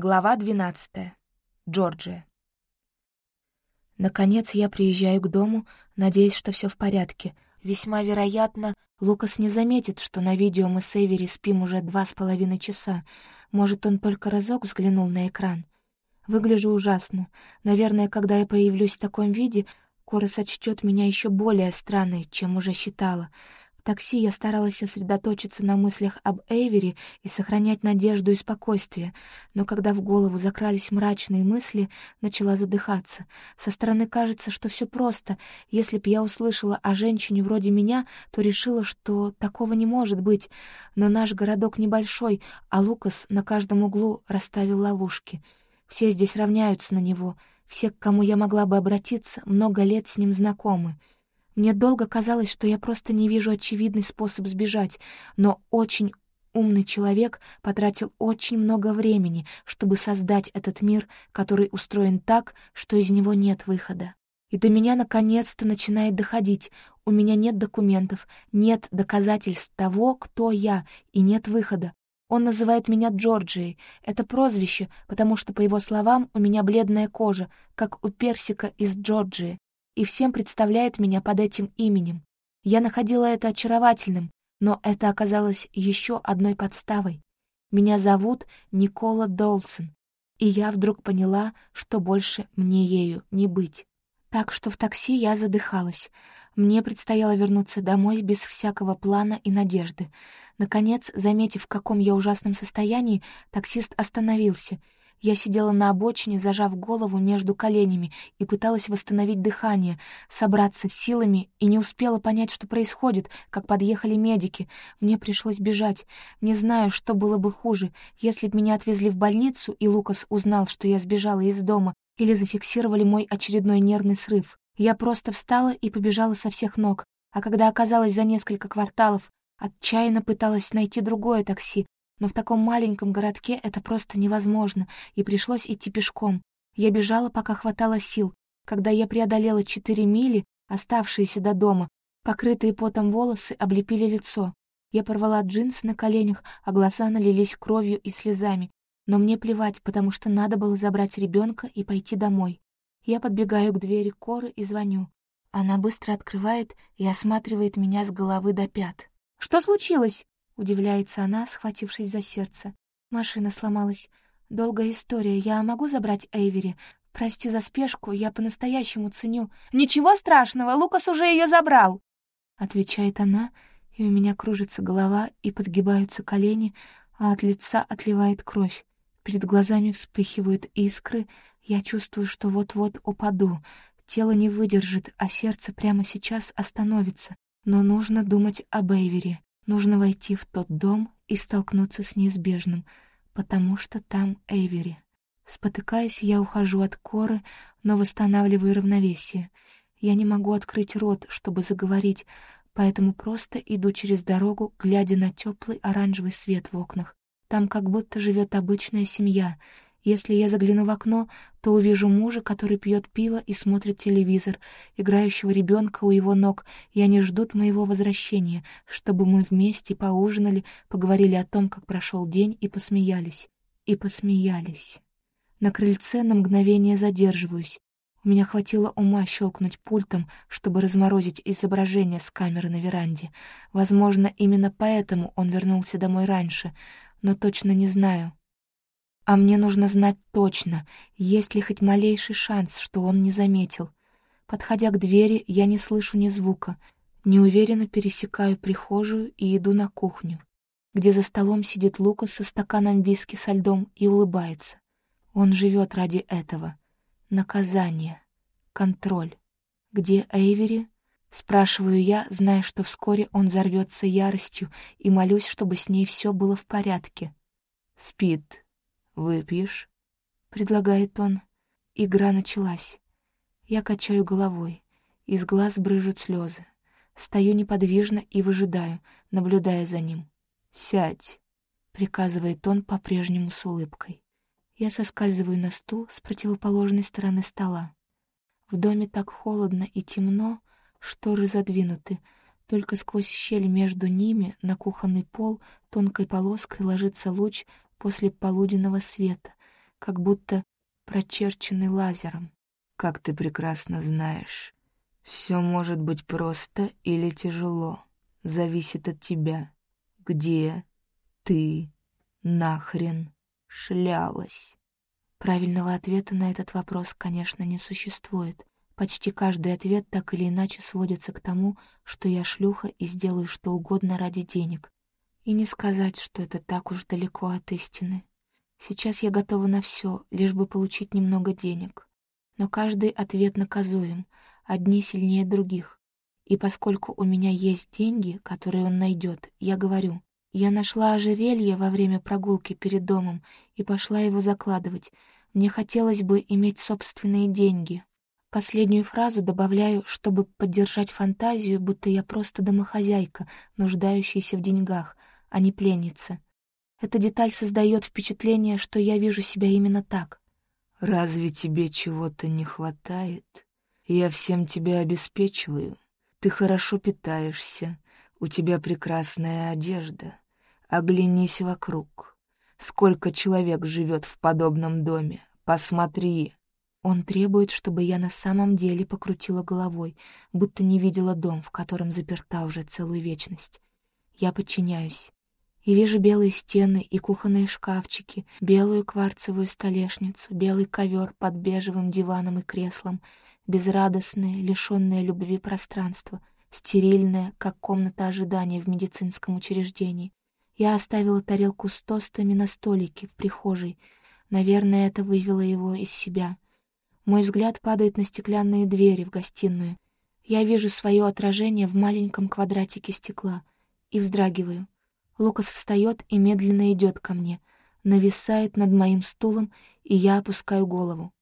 Глава 12. Джорджия. Наконец я приезжаю к дому, надеясь, что все в порядке. Весьма вероятно, Лукас не заметит, что на видео мы с Эвери спим уже два с половиной часа. Может, он только разок взглянул на экран. Выгляжу ужасно. Наверное, когда я появлюсь в таком виде, Кора сочтет меня еще более странной, чем уже считала такси я старалась сосредоточиться на мыслях об Эйвере и сохранять надежду и спокойствие, но когда в голову закрались мрачные мысли, начала задыхаться. Со стороны кажется, что все просто. Если б я услышала о женщине вроде меня, то решила, что такого не может быть. Но наш городок небольшой, а Лукас на каждом углу расставил ловушки. Все здесь равняются на него. Все, к кому я могла бы обратиться, много лет с ним знакомы. Мне долго казалось, что я просто не вижу очевидный способ сбежать, но очень умный человек потратил очень много времени, чтобы создать этот мир, который устроен так, что из него нет выхода. И до меня наконец-то начинает доходить. У меня нет документов, нет доказательств того, кто я, и нет выхода. Он называет меня Джорджией. Это прозвище, потому что, по его словам, у меня бледная кожа, как у персика из Джорджии и всем представляет меня под этим именем. Я находила это очаровательным, но это оказалось еще одной подставой. Меня зовут Никола Долсон, и я вдруг поняла, что больше мне ею не быть. Так что в такси я задыхалась. Мне предстояло вернуться домой без всякого плана и надежды. Наконец, заметив, в каком я ужасном состоянии, таксист остановился — я сидела на обочине, зажав голову между коленями, и пыталась восстановить дыхание, собраться с силами, и не успела понять, что происходит, как подъехали медики. Мне пришлось бежать. Не знаю, что было бы хуже, если б меня отвезли в больницу, и Лукас узнал, что я сбежала из дома, или зафиксировали мой очередной нервный срыв. Я просто встала и побежала со всех ног, а когда оказалась за несколько кварталов, отчаянно пыталась найти другое такси, но в таком маленьком городке это просто невозможно, и пришлось идти пешком. Я бежала, пока хватало сил. Когда я преодолела четыре мили, оставшиеся до дома, покрытые потом волосы облепили лицо. Я порвала джинсы на коленях, а глаза налились кровью и слезами. Но мне плевать, потому что надо было забрать ребенка и пойти домой. Я подбегаю к двери Коры и звоню. Она быстро открывает и осматривает меня с головы до пят. «Что случилось?» Удивляется она, схватившись за сердце. Машина сломалась. Долгая история. Я могу забрать Эйвери? Прости за спешку, я по-настоящему ценю. Ничего страшного, Лукас уже ее забрал. Отвечает она, и у меня кружится голова и подгибаются колени, а от лица отливает кровь. Перед глазами вспыхивают искры, я чувствую, что вот-вот упаду. Тело не выдержит, а сердце прямо сейчас остановится. Но нужно думать об Эйвере. Нужно войти в тот дом и столкнуться с неизбежным, потому что там Эйвери. Спотыкаясь, я ухожу от коры, но восстанавливаю равновесие. Я не могу открыть рот, чтобы заговорить, поэтому просто иду через дорогу, глядя на теплый оранжевый свет в окнах. Там как будто живет обычная семья — если я загляну в окно, то увижу мужа, который пьет пиво и смотрит телевизор, играющего ребенка у его ног, и они ждут моего возвращения, чтобы мы вместе поужинали, поговорили о том, как прошел день, и посмеялись. И посмеялись. На крыльце на мгновение задерживаюсь. У меня хватило ума щелкнуть пультом, чтобы разморозить изображение с камеры на веранде. Возможно, именно поэтому он вернулся домой раньше, но точно не знаю. А мне нужно знать точно, есть ли хоть малейший шанс, что он не заметил. Подходя к двери, я не слышу ни звука. Неуверенно пересекаю прихожую и иду на кухню, где за столом сидит Лукас со стаканом виски со льдом и улыбается. Он живет ради этого. Наказание. Контроль. Где Эйвери? Спрашиваю я, зная, что вскоре он взорвется яростью, и молюсь, чтобы с ней все было в порядке. Спит. «Выпьешь?» — предлагает он. Игра началась. Я качаю головой. Из глаз брыжут слезы. Стою неподвижно и выжидаю, наблюдая за ним. «Сядь!» — приказывает он по-прежнему с улыбкой. Я соскальзываю на стул с противоположной стороны стола. В доме так холодно и темно, шторы задвинуты, только сквозь щель между ними на кухонный пол тонкой полоской ложится луч после полуденного света, как будто прочерченный лазером. «Как ты прекрасно знаешь, все может быть просто или тяжело, зависит от тебя, где ты нахрен шлялась». Правильного ответа на этот вопрос, конечно, не существует. Почти каждый ответ так или иначе сводится к тому, что я шлюха и сделаю что угодно ради денег, и не сказать, что это так уж далеко от истины. Сейчас я готова на все, лишь бы получить немного денег. Но каждый ответ наказуем, одни сильнее других. И поскольку у меня есть деньги, которые он найдет, я говорю, я нашла ожерелье во время прогулки перед домом и пошла его закладывать. Мне хотелось бы иметь собственные деньги. Последнюю фразу добавляю, чтобы поддержать фантазию, будто я просто домохозяйка, нуждающаяся в деньгах — а не пленница. Эта деталь создает впечатление, что я вижу себя именно так. «Разве тебе чего-то не хватает? Я всем тебя обеспечиваю. Ты хорошо питаешься, у тебя прекрасная одежда. Оглянись вокруг. Сколько человек живет в подобном доме? Посмотри!» Он требует, чтобы я на самом деле покрутила головой, будто не видела дом, в котором заперта уже целую вечность. Я подчиняюсь и вижу белые стены и кухонные шкафчики, белую кварцевую столешницу, белый ковер под бежевым диваном и креслом, безрадостное, лишенное любви пространство, стерильное, как комната ожидания в медицинском учреждении. Я оставила тарелку с тостами на столике в прихожей. Наверное, это вывело его из себя. Мой взгляд падает на стеклянные двери в гостиную. Я вижу свое отражение в маленьком квадратике стекла и вздрагиваю — Лукас встает и медленно идет ко мне, нависает над моим стулом, и я опускаю голову.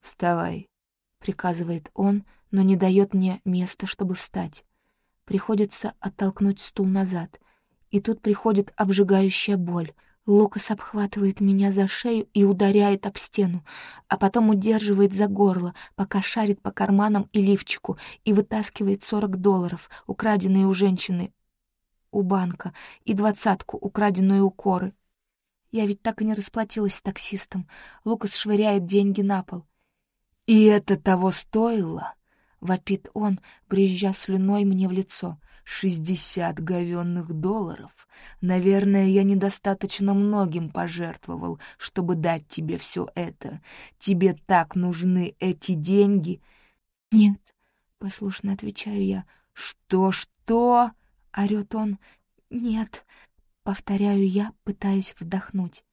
«Вставай», — приказывает он, но не дает мне места, чтобы встать. Приходится оттолкнуть стул назад, и тут приходит обжигающая боль. Лукас обхватывает меня за шею и ударяет об стену, а потом удерживает за горло, пока шарит по карманам и лифчику и вытаскивает 40 долларов, украденные у женщины, у банка и двадцатку, украденную у коры. Я ведь так и не расплатилась с таксистом. Лукас швыряет деньги на пол. «И это того стоило?» — вопит он, брызжа слюной мне в лицо. «Шестьдесят говенных долларов. Наверное, я недостаточно многим пожертвовал, чтобы дать тебе все это. Тебе так нужны эти деньги?» «Нет», — послушно отвечаю я. «Что-что?» — орёт он. «Нет!» — повторяю я, пытаясь вдохнуть.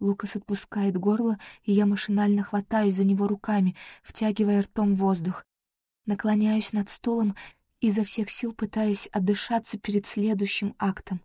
Лукас отпускает горло, и я машинально хватаюсь за него руками, втягивая ртом воздух. Наклоняюсь над столом, изо всех сил пытаясь отдышаться перед следующим актом.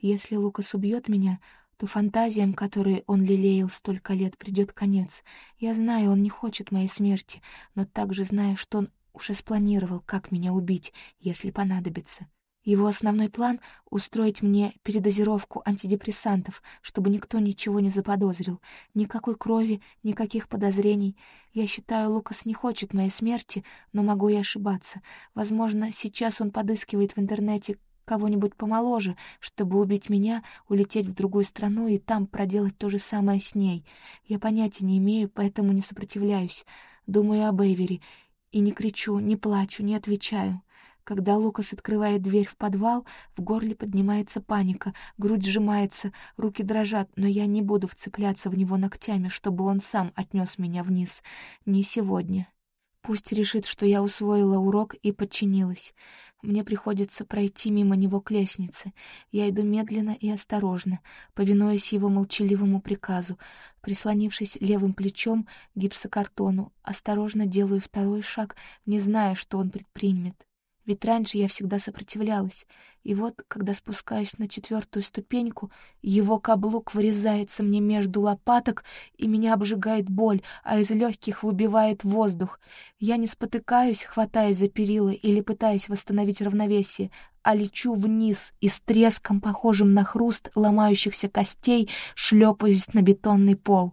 Если Лукас убьет меня, то фантазиям, которые он лелеял столько лет, придет конец. Я знаю, он не хочет моей смерти, но также знаю, что он уже спланировал, как меня убить, если понадобится. Его основной план — устроить мне передозировку антидепрессантов, чтобы никто ничего не заподозрил. Никакой крови, никаких подозрений. Я считаю, Лукас не хочет моей смерти, но могу и ошибаться. Возможно, сейчас он подыскивает в интернете кого-нибудь помоложе, чтобы убить меня, улететь в другую страну и там проделать то же самое с ней. Я понятия не имею, поэтому не сопротивляюсь. Думаю о Бэйвере. И не кричу, не плачу, не отвечаю. Когда Лукас открывает дверь в подвал, в горле поднимается паника, грудь сжимается, руки дрожат, но я не буду вцепляться в него ногтями, чтобы он сам отнес меня вниз. Не сегодня. Пусть решит, что я усвоила урок и подчинилась. Мне приходится пройти мимо него к лестнице. Я иду медленно и осторожно, повинуясь его молчаливому приказу. Прислонившись левым плечом к гипсокартону, осторожно делаю второй шаг, не зная, что он предпримет ведь раньше я всегда сопротивлялась. И вот, когда спускаюсь на четвертую ступеньку, его каблук вырезается мне между лопаток, и меня обжигает боль, а из легких выбивает воздух. Я не спотыкаюсь, хватаясь за перила или пытаясь восстановить равновесие, а лечу вниз и с треском, похожим на хруст ломающихся костей, шлепаюсь на бетонный пол.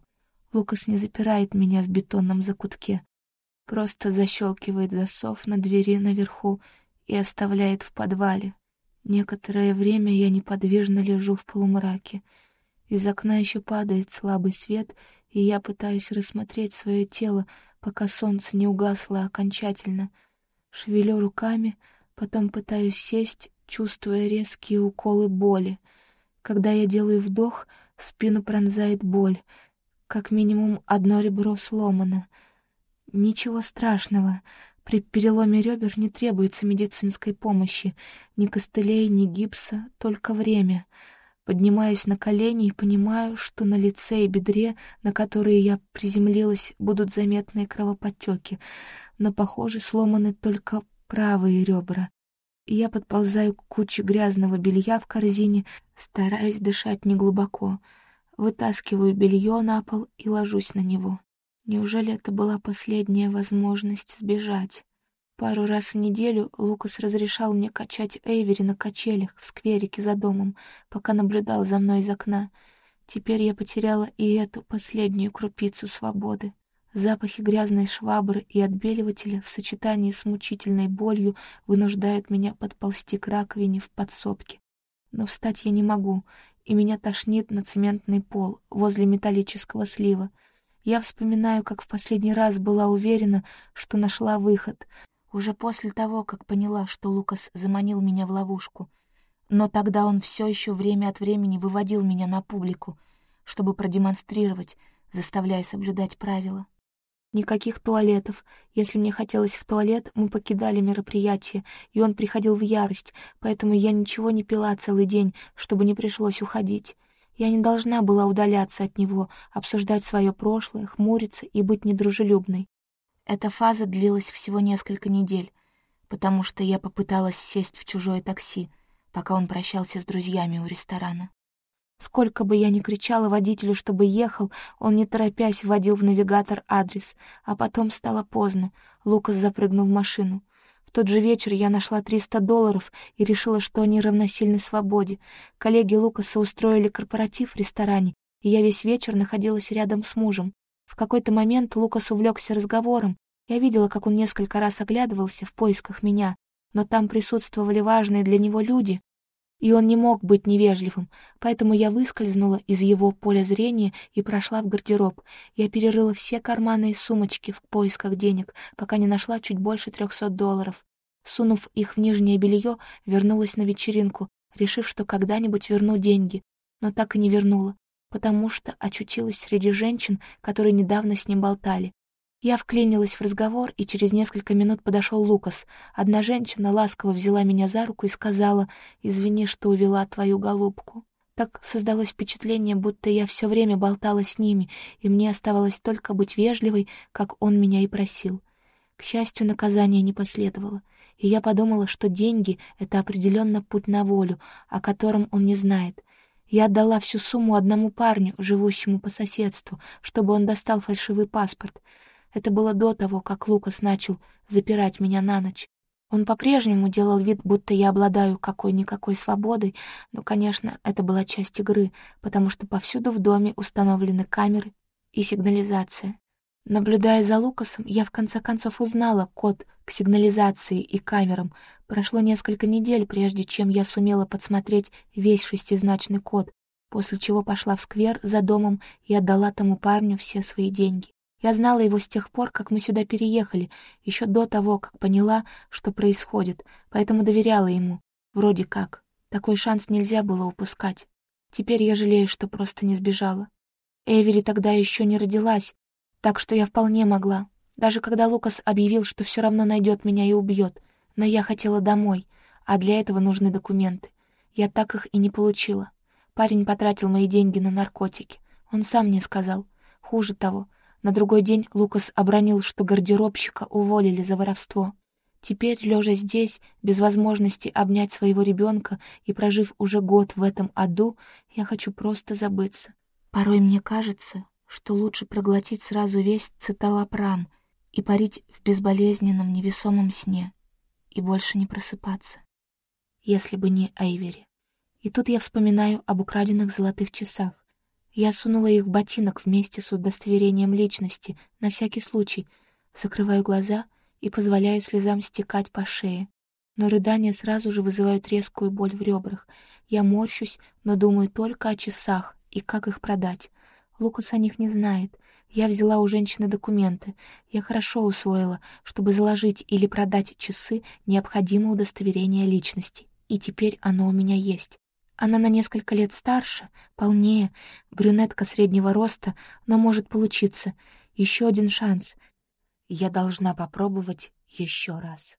Лукас не запирает меня в бетонном закутке, просто защелкивает засов на двери наверху и оставляет в подвале. Некоторое время я неподвижно лежу в полумраке. Из окна еще падает слабый свет, и я пытаюсь рассмотреть свое тело, пока солнце не угасло окончательно. Шевелю руками, потом пытаюсь сесть, чувствуя резкие уколы боли. Когда я делаю вдох, спину пронзает боль. Как минимум одно ребро сломано. Ничего страшного, при переломе ребер не требуется медицинской помощи, ни костылей, ни гипса, только время. Поднимаюсь на колени и понимаю, что на лице и бедре, на которые я приземлилась, будут заметные кровоподтеки, но, похоже, сломаны только правые ребра. Я подползаю к куче грязного белья в корзине, стараясь дышать неглубоко. Вытаскиваю белье на пол и ложусь на него. Неужели это была последняя возможность сбежать? Пару раз в неделю Лукас разрешал мне качать Эйвери на качелях в скверике за домом, пока наблюдал за мной из окна. Теперь я потеряла и эту последнюю крупицу свободы. Запахи грязной швабры и отбеливателя в сочетании с мучительной болью вынуждают меня подползти к раковине в подсобке. Но встать я не могу, и меня тошнит на цементный пол возле металлического слива — я вспоминаю, как в последний раз была уверена, что нашла выход, уже после того, как поняла, что Лукас заманил меня в ловушку. Но тогда он все еще время от времени выводил меня на публику, чтобы продемонстрировать, заставляя соблюдать правила. Никаких туалетов. Если мне хотелось в туалет, мы покидали мероприятие, и он приходил в ярость, поэтому я ничего не пила целый день, чтобы не пришлось уходить. Я не должна была удаляться от него, обсуждать свое прошлое, хмуриться и быть недружелюбной. Эта фаза длилась всего несколько недель, потому что я попыталась сесть в чужое такси, пока он прощался с друзьями у ресторана. Сколько бы я ни кричала водителю, чтобы ехал, он, не торопясь, вводил в навигатор адрес, а потом стало поздно. Лукас запрыгнул в машину тот же вечер я нашла 300 долларов и решила, что они равносильны свободе. Коллеги Лукаса устроили корпоратив в ресторане, и я весь вечер находилась рядом с мужем. В какой-то момент Лукас увлекся разговором. Я видела, как он несколько раз оглядывался в поисках меня, но там присутствовали важные для него люди, и он не мог быть невежливым, поэтому я выскользнула из его поля зрения и прошла в гардероб. Я перерыла все карманы и сумочки в поисках денег, пока не нашла чуть больше трехсот долларов. Сунув их в нижнее белье, вернулась на вечеринку, решив, что когда-нибудь верну деньги, но так и не вернула, потому что очутилась среди женщин, которые недавно с ним болтали. Я вклинилась в разговор, и через несколько минут подошел Лукас. Одна женщина ласково взяла меня за руку и сказала «Извини, что увела твою голубку». Так создалось впечатление, будто я все время болтала с ними, и мне оставалось только быть вежливой, как он меня и просил. К счастью, наказание не последовало, и я подумала, что деньги — это определенно путь на волю, о котором он не знает. Я отдала всю сумму одному парню, живущему по соседству, чтобы он достал фальшивый паспорт — это было до того, как Лукас начал запирать меня на ночь. Он по-прежнему делал вид, будто я обладаю какой-никакой свободой, но, конечно, это была часть игры, потому что повсюду в доме установлены камеры и сигнализация. Наблюдая за Лукасом, я в конце концов узнала код к сигнализации и камерам. Прошло несколько недель, прежде чем я сумела подсмотреть весь шестизначный код, после чего пошла в сквер за домом и отдала тому парню все свои деньги. Я знала его с тех пор, как мы сюда переехали, еще до того, как поняла, что происходит, поэтому доверяла ему. Вроде как. Такой шанс нельзя было упускать. Теперь я жалею, что просто не сбежала. Эвери тогда еще не родилась, так что я вполне могла. Даже когда Лукас объявил, что все равно найдет меня и убьет, но я хотела домой, а для этого нужны документы. Я так их и не получила. Парень потратил мои деньги на наркотики. Он сам мне сказал. Хуже того, на другой день Лукас обронил, что гардеробщика уволили за воровство. Теперь, лежа здесь, без возможности обнять своего ребенка и прожив уже год в этом аду, я хочу просто забыться. Порой мне кажется, что лучше проглотить сразу весь циталопрам и парить в безболезненном невесомом сне и больше не просыпаться, если бы не Эйвери. И тут я вспоминаю об украденных золотых часах. Я сунула их в ботинок вместе с удостоверением личности, на всякий случай. Закрываю глаза и позволяю слезам стекать по шее. Но рыдания сразу же вызывают резкую боль в ребрах. Я морщусь, но думаю только о часах и как их продать. Лукас о них не знает. Я взяла у женщины документы. Я хорошо усвоила, чтобы заложить или продать часы, необходимо удостоверение личности. И теперь оно у меня есть. Она на несколько лет старше, полнее, брюнетка среднего роста, но может получиться. Еще один шанс. Я должна попробовать еще раз.